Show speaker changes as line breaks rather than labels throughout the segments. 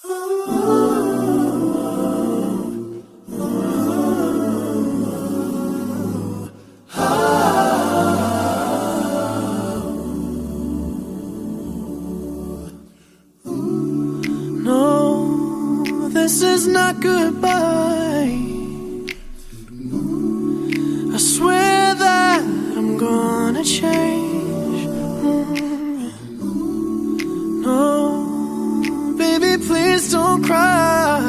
No, this is not goodbye. Please don't cry.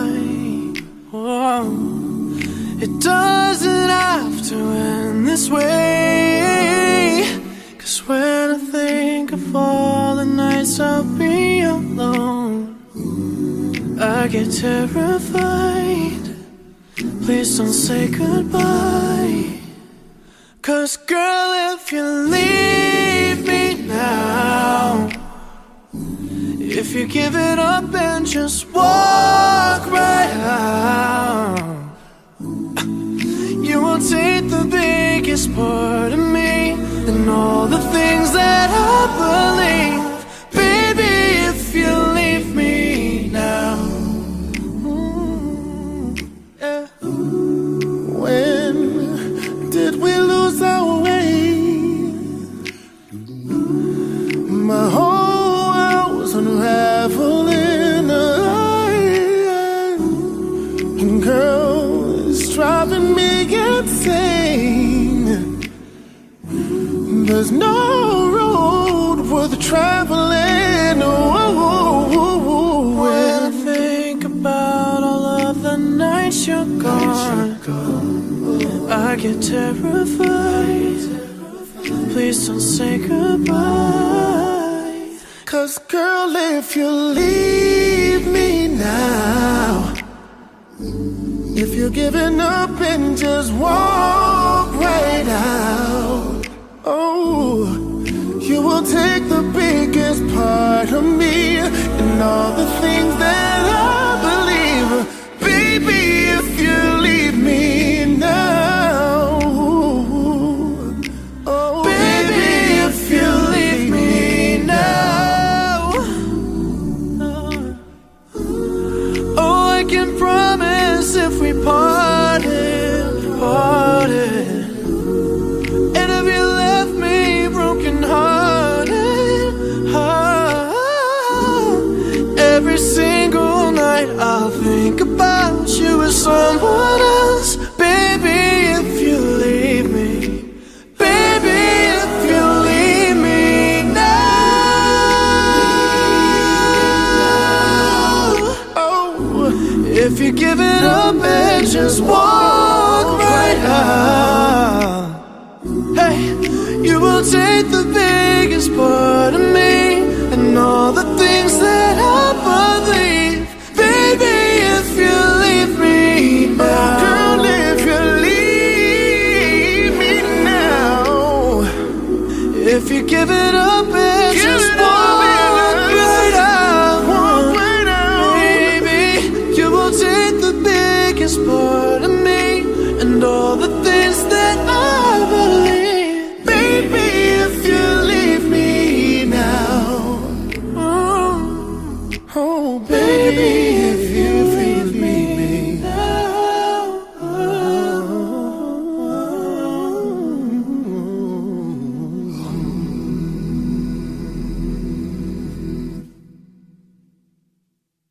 Whoa. It doesn't have to end this way. Cause when I think of all the nights I'll be alone, I get terrified. Please don't say goodbye. Cause girl, if you leave me now, if you give it up just walk right out. You will take the biggest part of me and all
There's no road worth traveling. Oh,
When I think about all of the nights you're gone, I get terrified. Please don't say goodbye.
Cause girl, if you leave me now, if you're giving up and just walk right out, the things that I believe. Baby, if you leave me now, oh,
Baby, if you leave me now. Oh, I can promise if we parted, parted. Night I'll think about you as someone else. Baby, if you leave me. Baby, if you leave me now,
oh.
if you give it up and just walk right out, hey, you will take the biggest part of me and all the things that If you give it up and
Give
just
it up
walk right out,
walk right out.
baby, you will take the biggest part of me